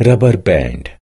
rubber band.